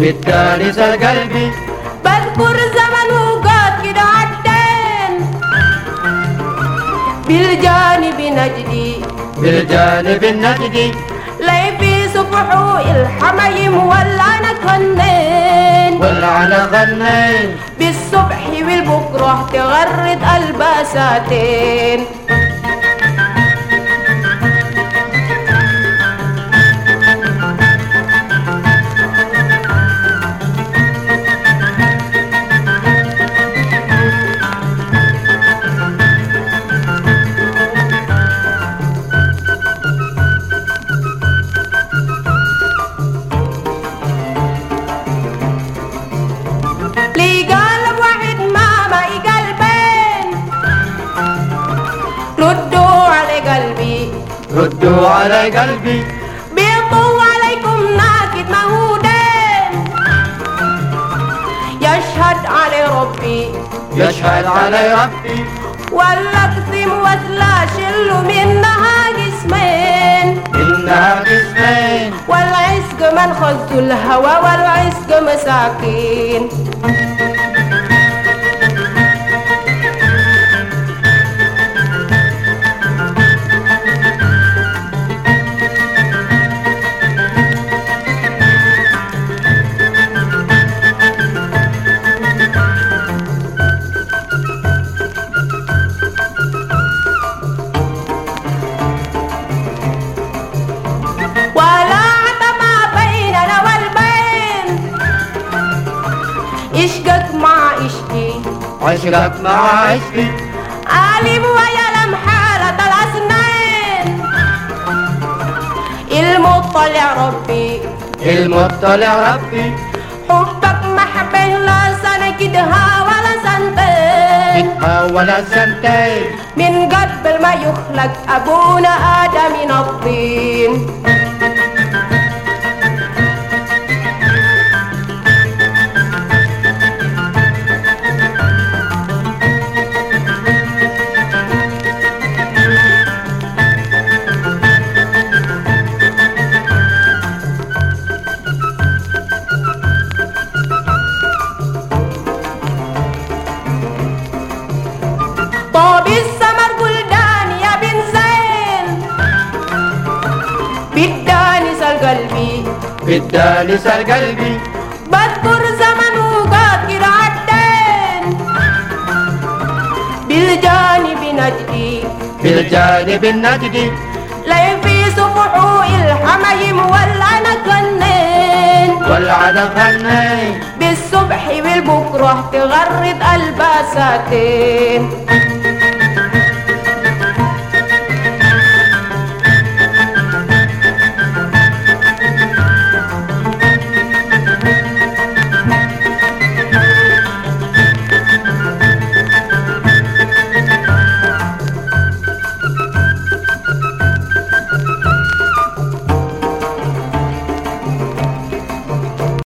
بالدانس القلبي بذكر زمن وقات كده عدين. بالجانب نجدي. بالجانب النجدي. لي في سفحوء الحميم ولا أنا كنين والعلى غنين. بالصبح والبكرة تغرد ألباساتين. ردوا على قلبي. بيضوا عليكم ناكد مهودين يشهد علي ربي. يشهد علي ربي. ولا اقسم وثلاث شلوا منها قسمين. إنها قسمين. والعسق من خذ الهوى والعسق مساكين. عشقك مع عشقي ألف ويلم حالة الأسنين المطلع ربي المطلع ربي حبك محبه لا سنة كدها ولا سنتين ولا سنتين من قبل ما يخلق أبونا آدم من الطين بالدانس القلبي بالدانس القلبي بذكر زمن وقات عدين بالجانب نجدي. بالجانب النجدي لي في سفحوء الحميم ولا أنا غنين. بالصبح والبكرة تغرد الباساتين